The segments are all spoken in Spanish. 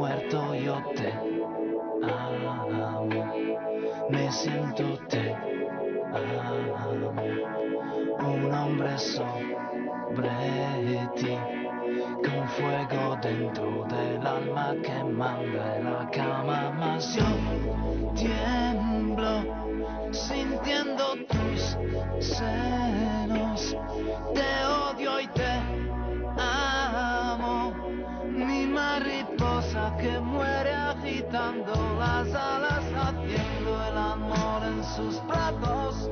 muerto yo te amo, me siento te amo, un hombre sobre ti, con fuego dentro del alma que manda la cama, más yo tiemblo sintiendo tus senos, te las alas, haciendo el amor en sus brazos,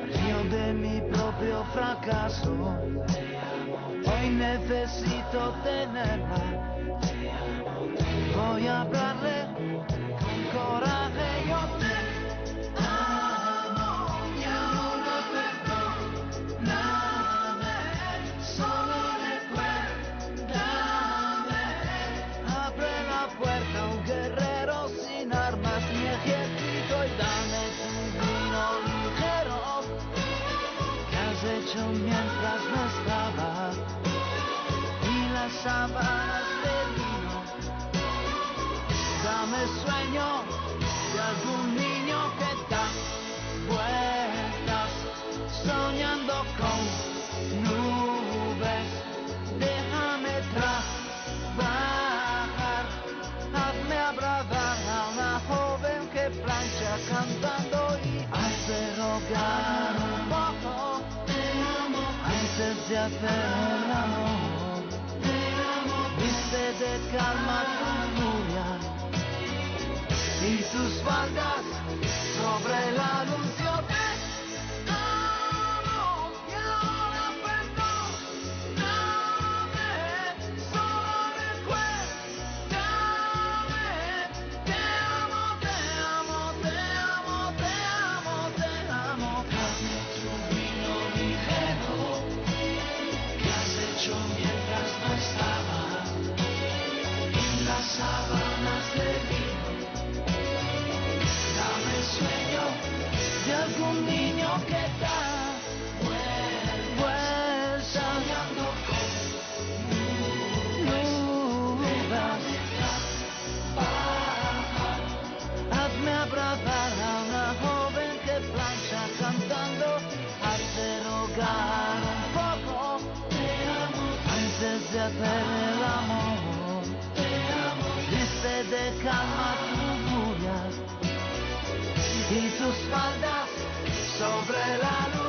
río de mi propio fracaso, hoy necesito tenerla, voy a hablarle de hacer el amor viste de calma tu furia y tus faldas sobre el anuncio calma tu furia y tus faldas sobre la